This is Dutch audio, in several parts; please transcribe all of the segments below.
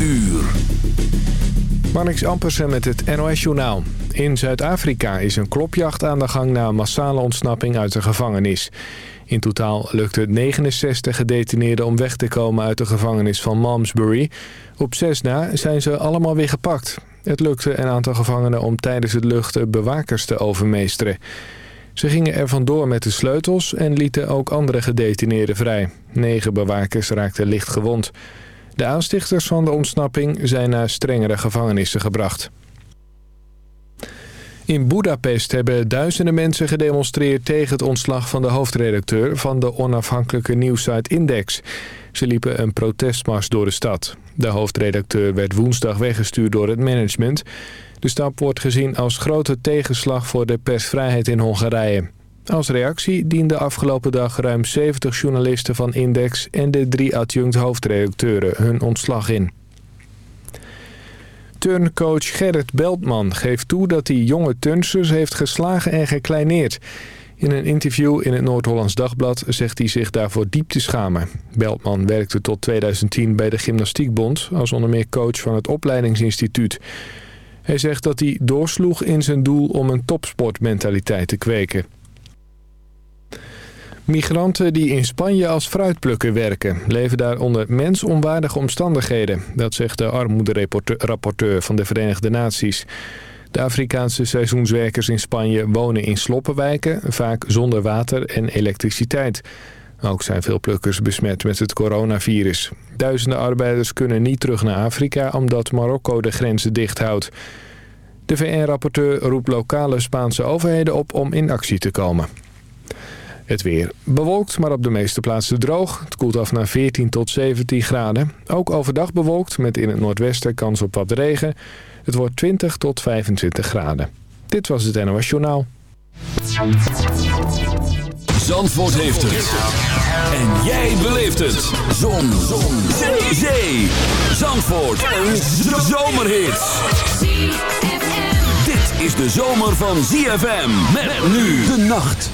uur. Marnix Ampersen met het NOS-journaal. In Zuid-Afrika is een klopjacht aan de gang na een massale ontsnapping uit de gevangenis. In totaal lukte het 69 gedetineerden om weg te komen uit de gevangenis van Malmesbury. Op zes na zijn ze allemaal weer gepakt. Het lukte een aantal gevangenen om tijdens het luchten bewakers te overmeesteren. Ze gingen er vandoor met de sleutels en lieten ook andere gedetineerden vrij. Negen bewakers raakten licht gewond. De aanstichters van de ontsnapping zijn naar strengere gevangenissen gebracht. In Budapest hebben duizenden mensen gedemonstreerd tegen het ontslag van de hoofdredacteur van de onafhankelijke nieuwsite Index. Ze liepen een protestmars door de stad. De hoofdredacteur werd woensdag weggestuurd door het management. De stap wordt gezien als grote tegenslag voor de persvrijheid in Hongarije. Als reactie dienden afgelopen dag ruim 70 journalisten van Index... en de drie adjunct hoofdredacteuren hun ontslag in. Turncoach Gerrit Beltman geeft toe dat hij jonge turnsters heeft geslagen en gekleineerd. In een interview in het Noord-Hollands Dagblad zegt hij zich daarvoor diep te schamen. Beltman werkte tot 2010 bij de Gymnastiekbond als onder meer coach van het opleidingsinstituut. Hij zegt dat hij doorsloeg in zijn doel om een topsportmentaliteit te kweken. Migranten die in Spanje als fruitplukker werken... leven daar onder mensonwaardige omstandigheden. Dat zegt de armoederapporteur van de Verenigde Naties. De Afrikaanse seizoenswerkers in Spanje wonen in sloppenwijken... vaak zonder water en elektriciteit. Ook zijn veel plukkers besmet met het coronavirus. Duizenden arbeiders kunnen niet terug naar Afrika... omdat Marokko de grenzen dicht houdt. De VN-rapporteur roept lokale Spaanse overheden op om in actie te komen. Het weer bewolkt, maar op de meeste plaatsen droog. Het koelt af naar 14 tot 17 graden. Ook overdag bewolkt, met in het noordwesten kans op wat regen. Het wordt 20 tot 25 graden. Dit was het NOS Journaal. Zandvoort heeft het. En jij beleeft het. Zon. Zon. Zee. Zee. Zandvoort. Een zomerhit. Dit is de zomer van ZFM. Met nu de nacht.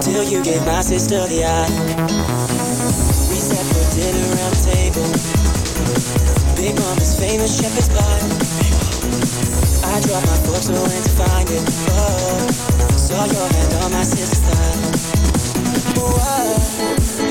Till you gave my sister the eye. We sat for dinner around the table. Big Mama's famous shepherd's pie. I dropped my fork, so went to find it. Oh, saw your hand on my sister's thigh. Oh,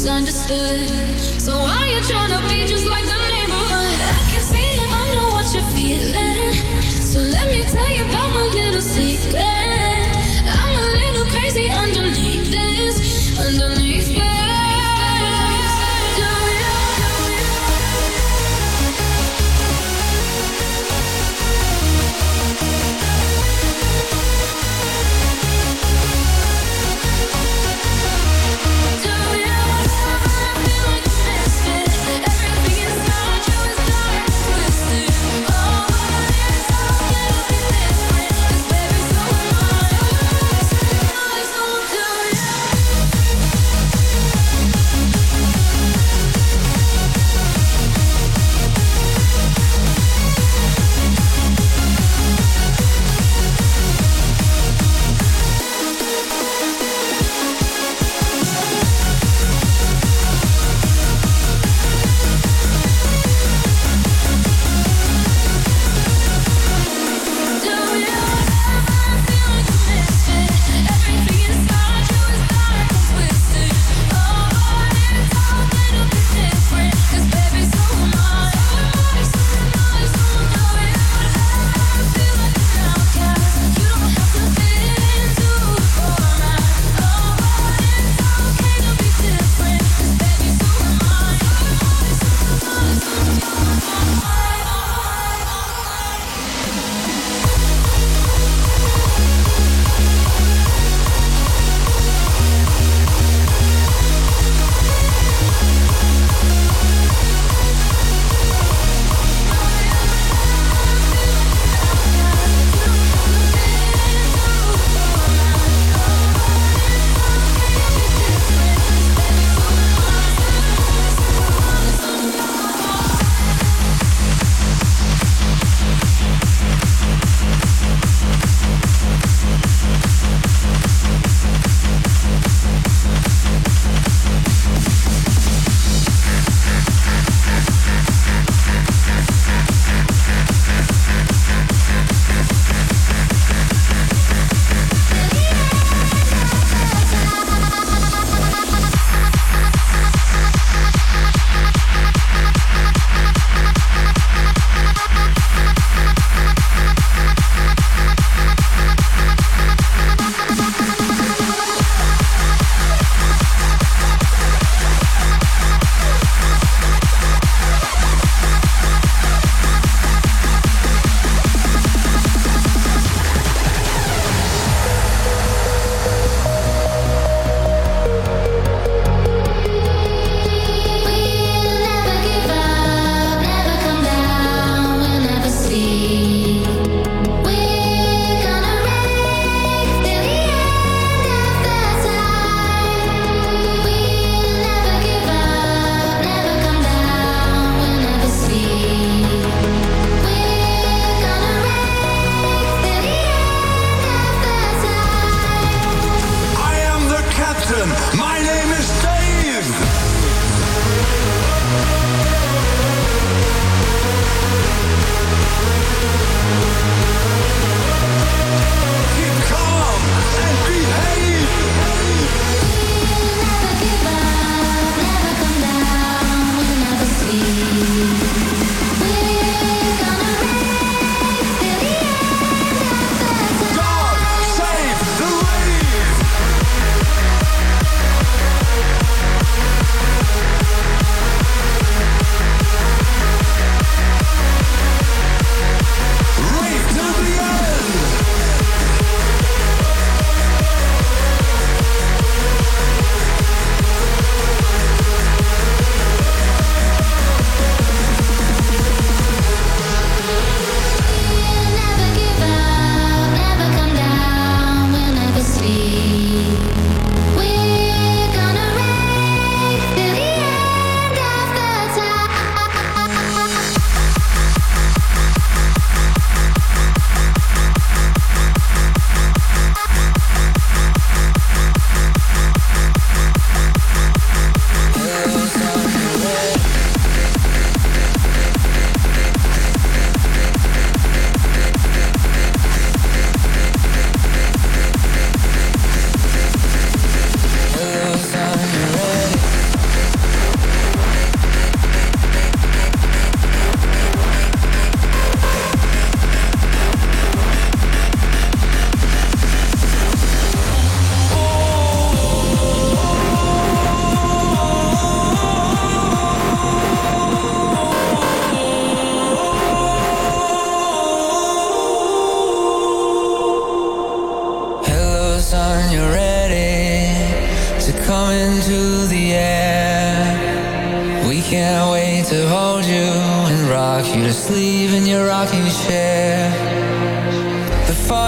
So why you trying to be just like the neighborhood? I can it, I know what you're feeling. So let me tell you about my little secret.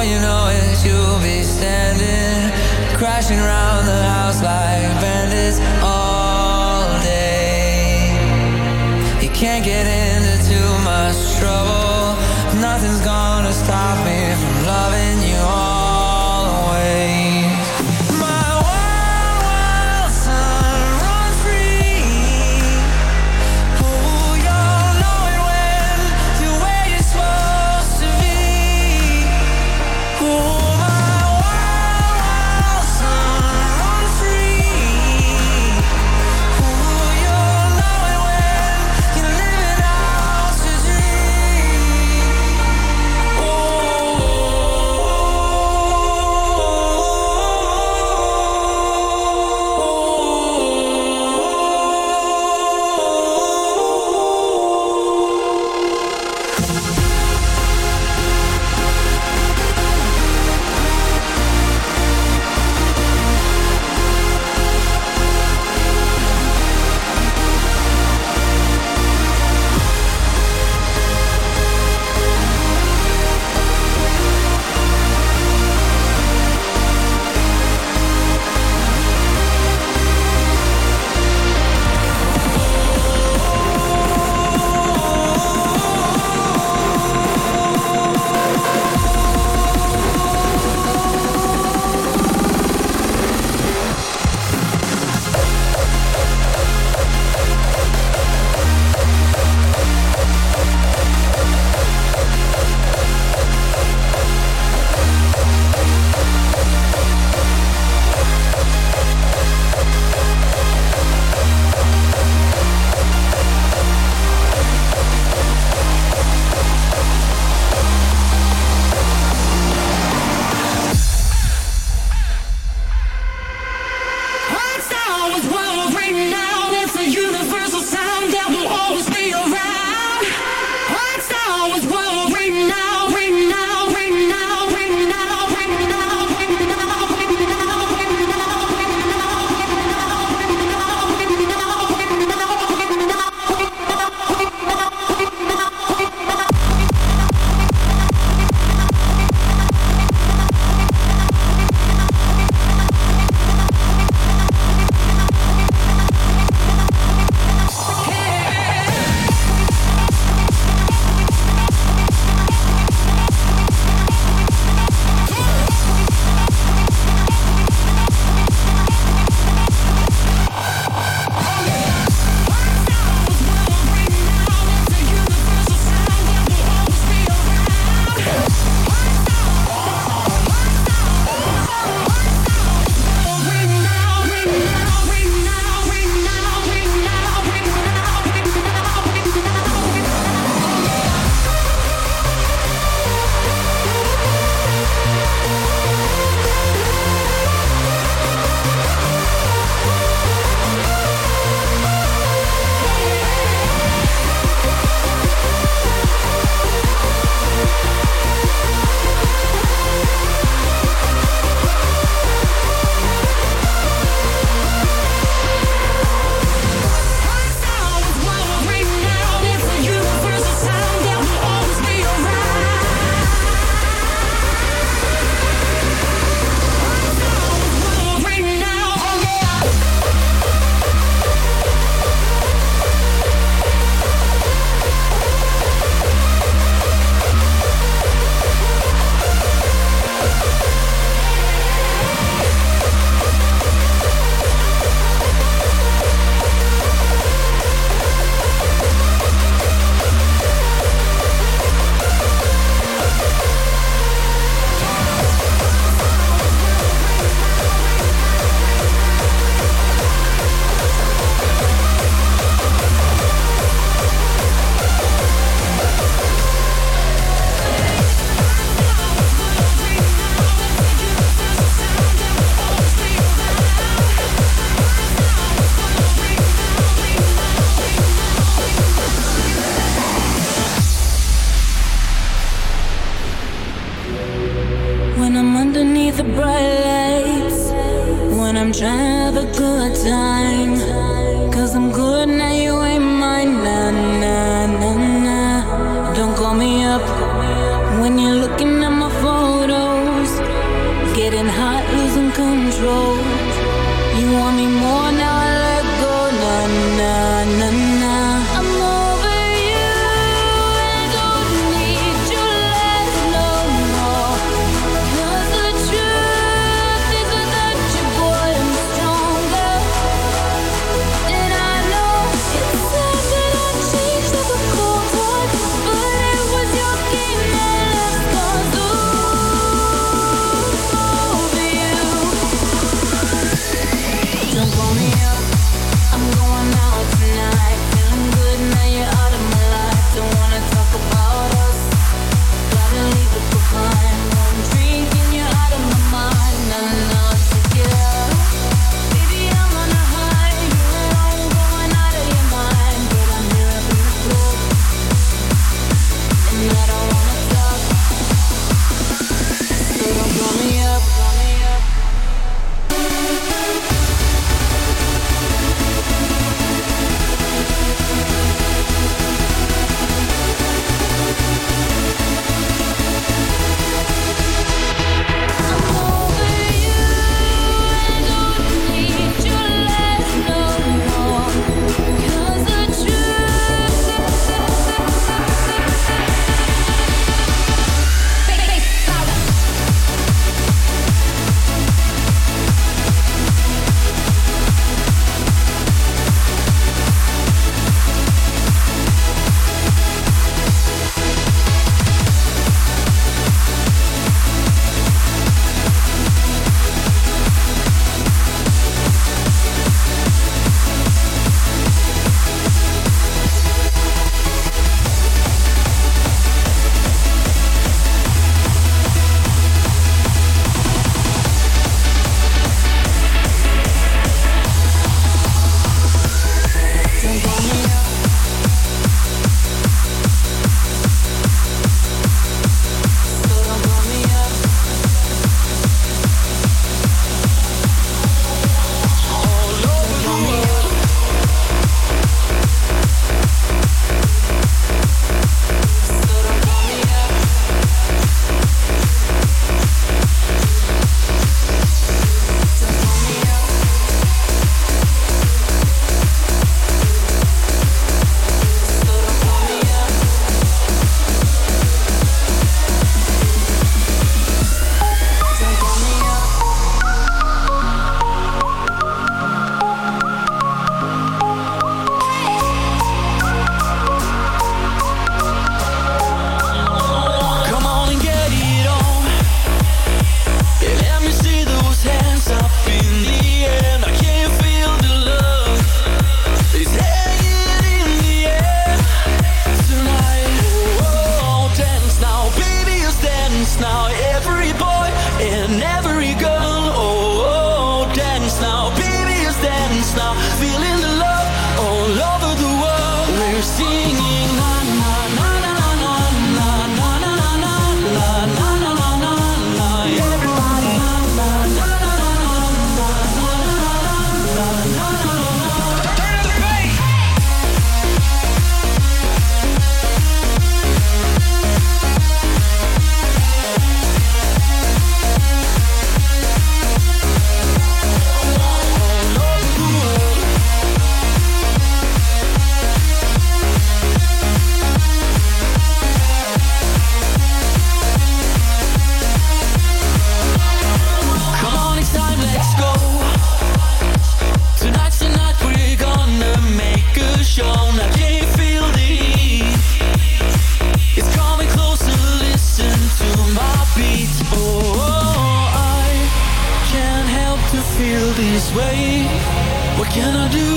all you know is you'll be standing, crashing around the house like bandits all day. You can't get into too much trouble.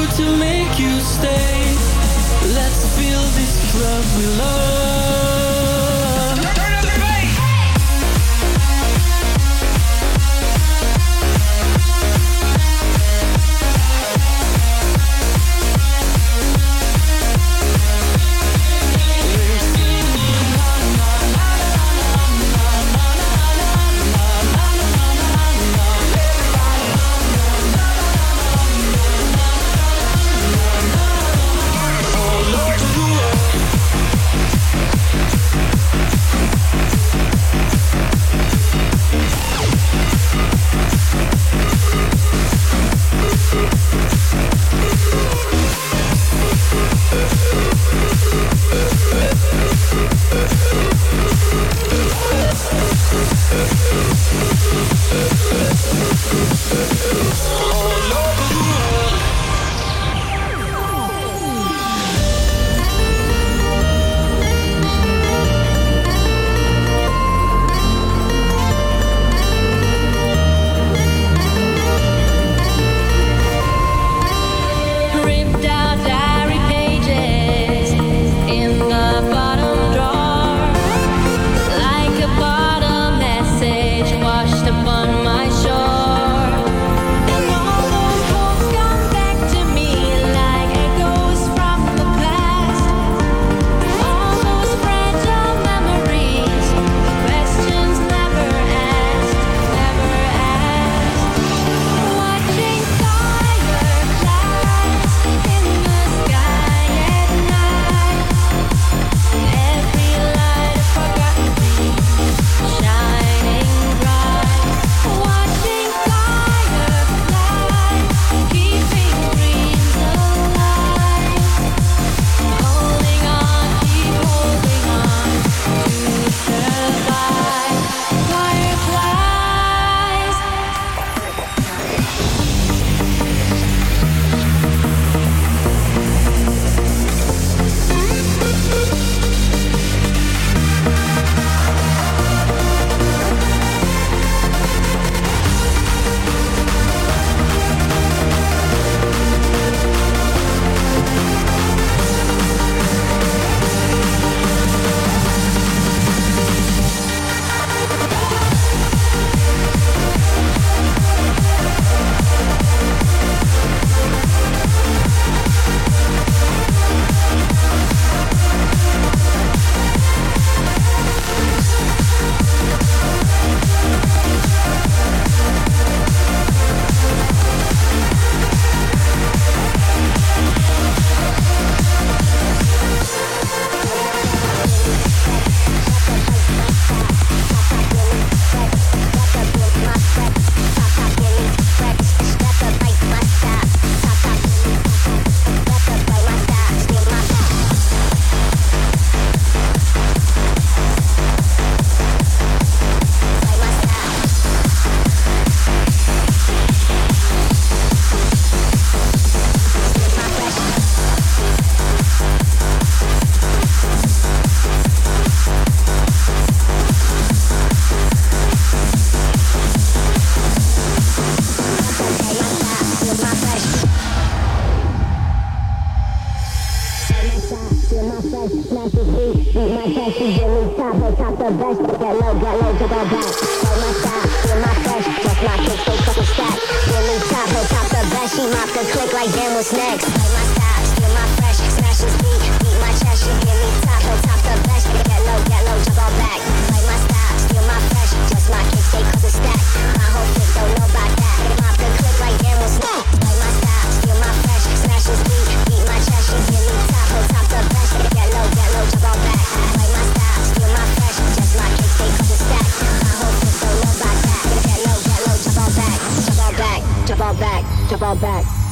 to make you stay. Let's fill this club we love. man, not to. Beat my chest, you give me top, on top the best. Get low, get low, to go back. Hold my style, feel my fresh. Check my kick, so a stack. Give me top, on top the best. She mop the click like damn, what's next? Hold my style, feel my fresh. Smash his beat, beat my chest, you give me top, on top the best. Get low, get low, jump go back. back, to fall back.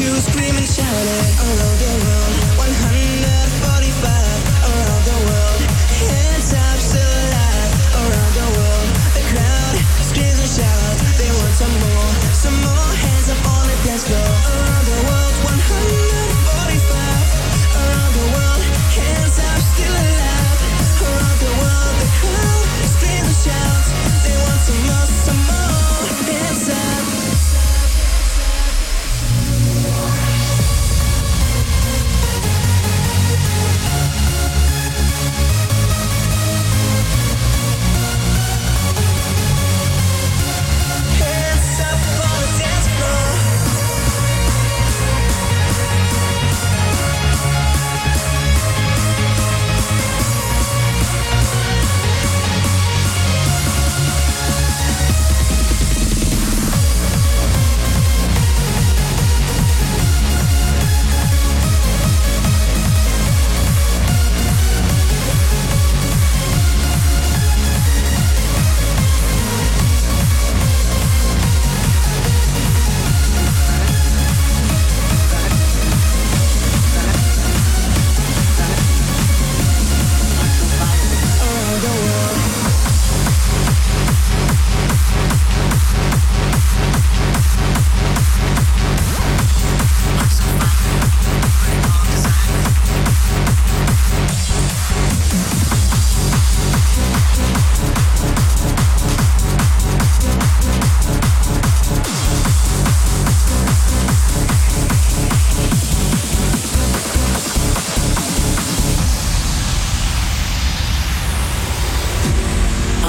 you scream and shout it all over the room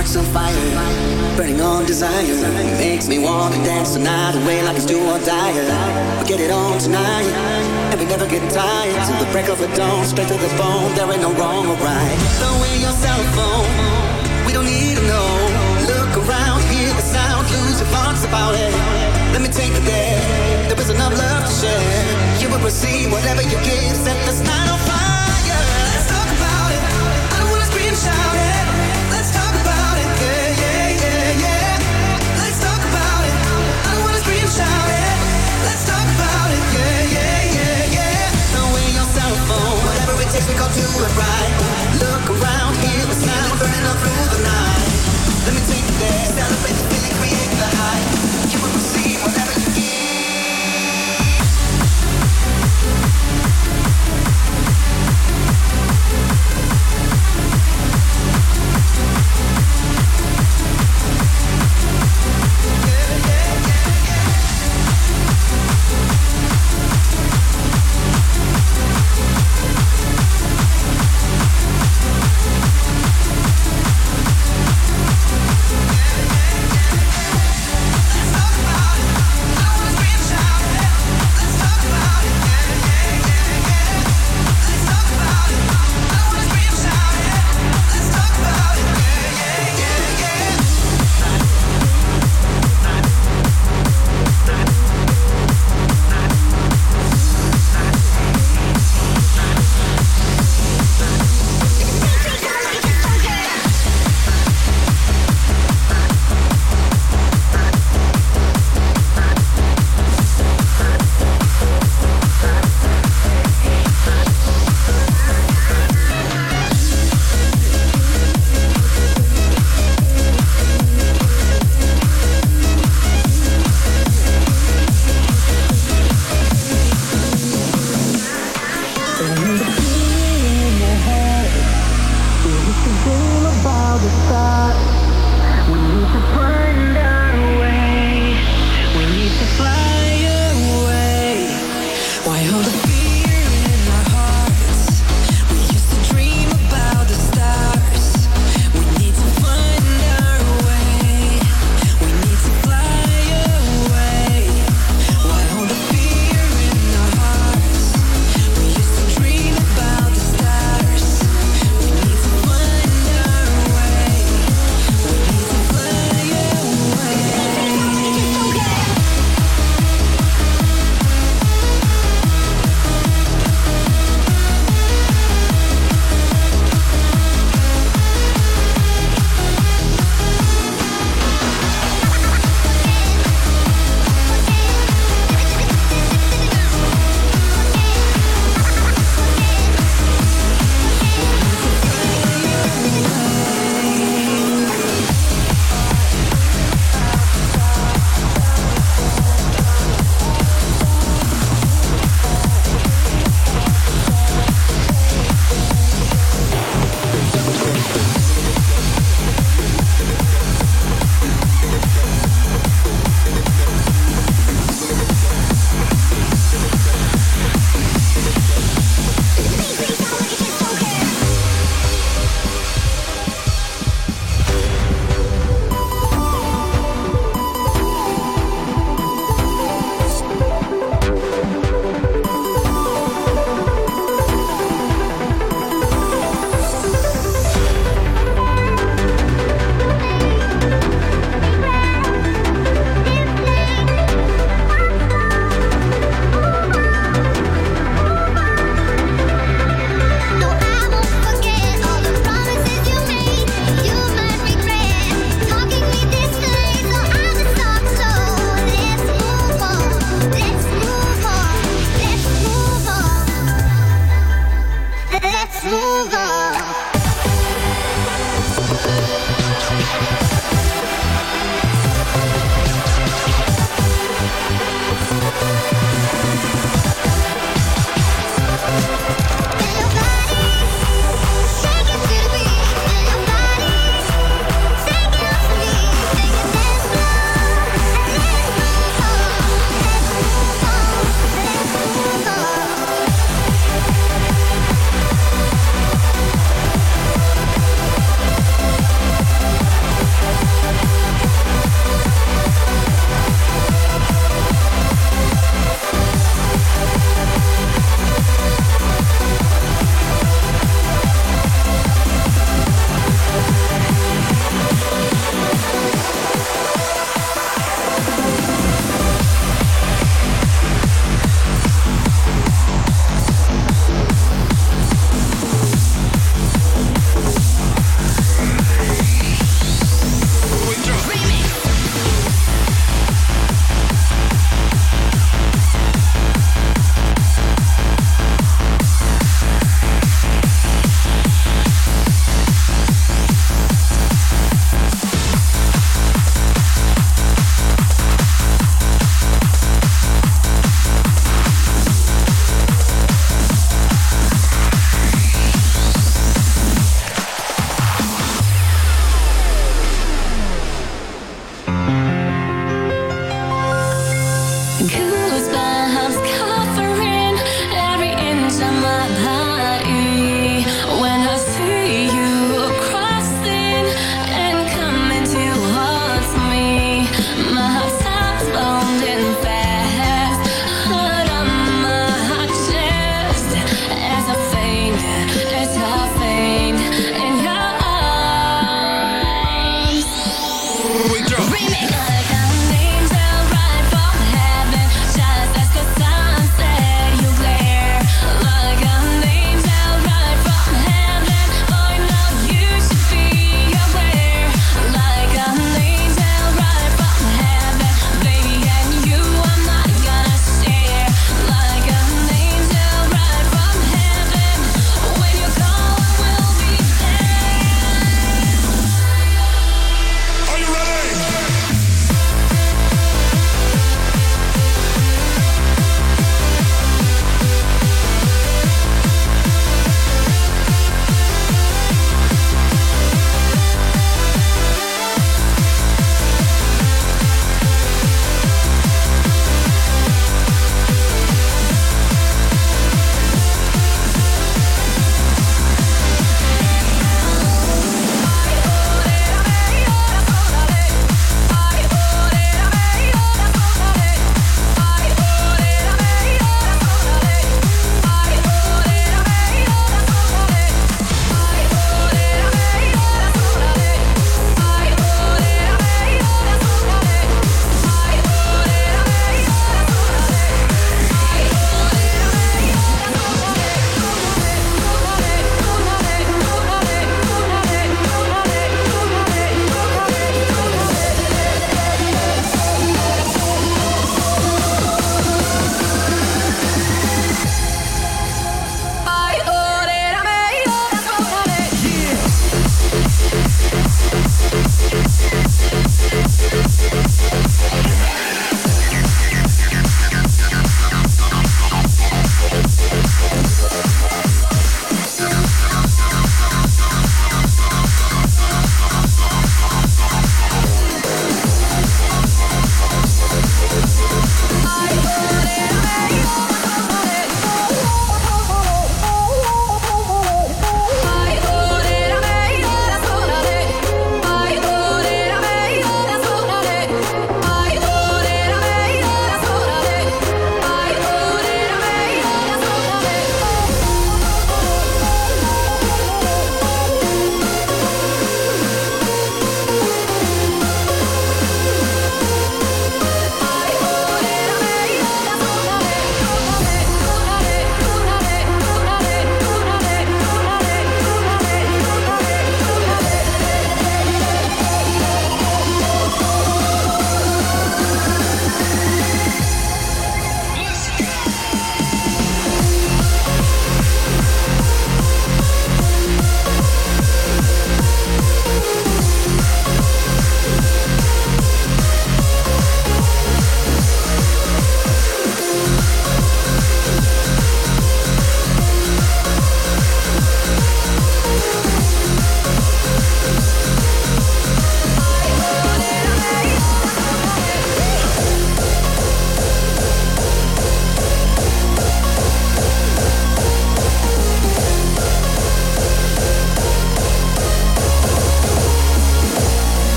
heart's on fire, burning on desire. Makes me wanna dance the night away like it's do or die. We get it on tonight, and we never get tired. Till the break of the dawn, straight to the phone. There ain't no wrong or right. Throw in your cell phone, we don't need to know. Look around, hear the sound, lose your thoughts about it. Let me take it there. There is enough love to share. You will receive whatever you give. Set this night on fire. Let's talk about it. I don't wanna scream, shout it. Let me take you there, celebrate the feeling, create the high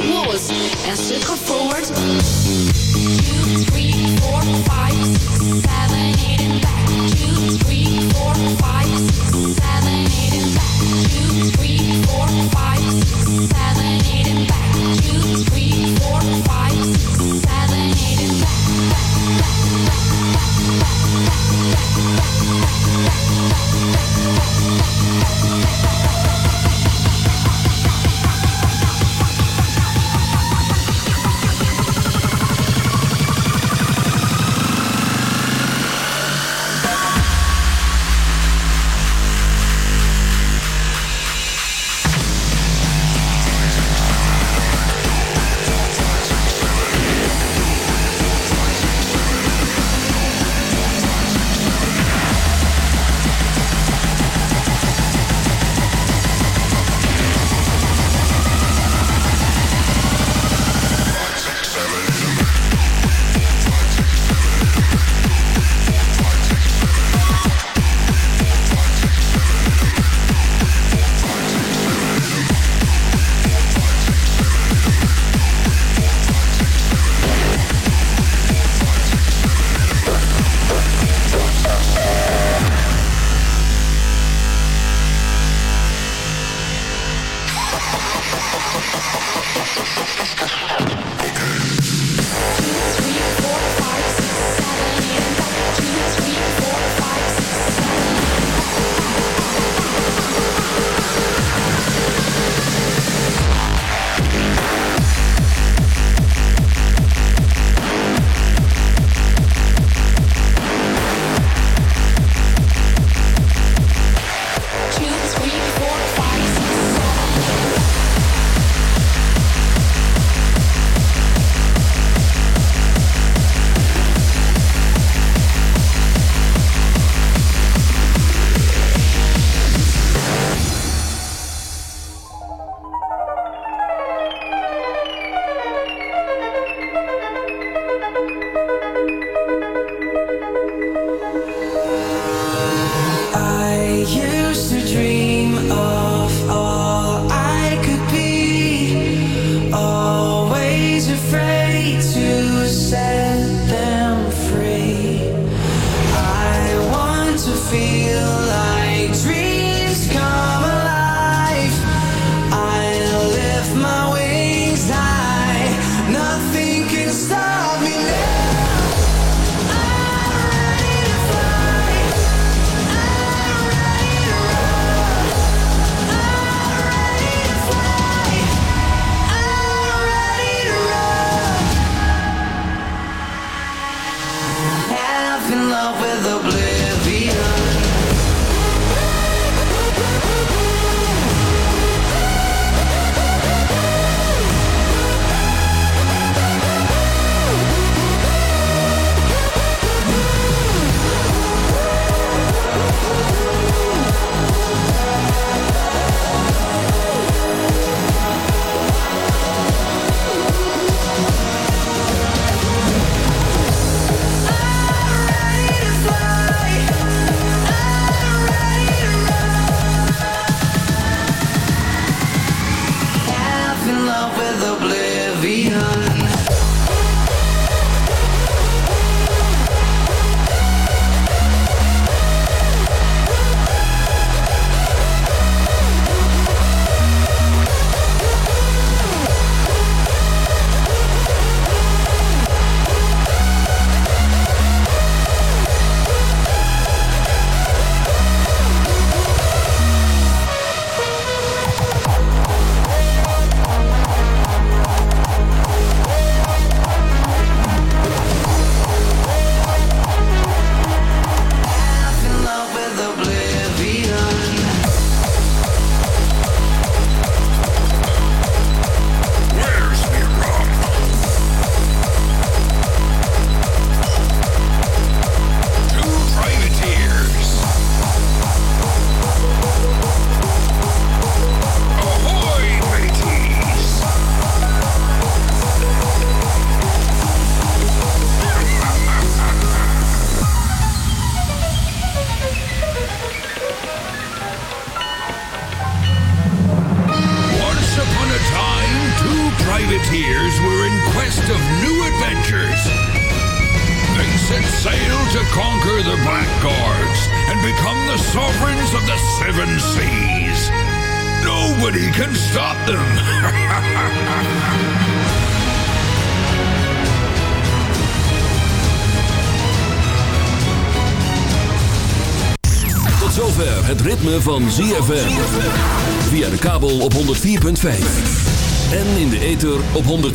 and forward. Two, three, four, five, six, seven, eight, and back.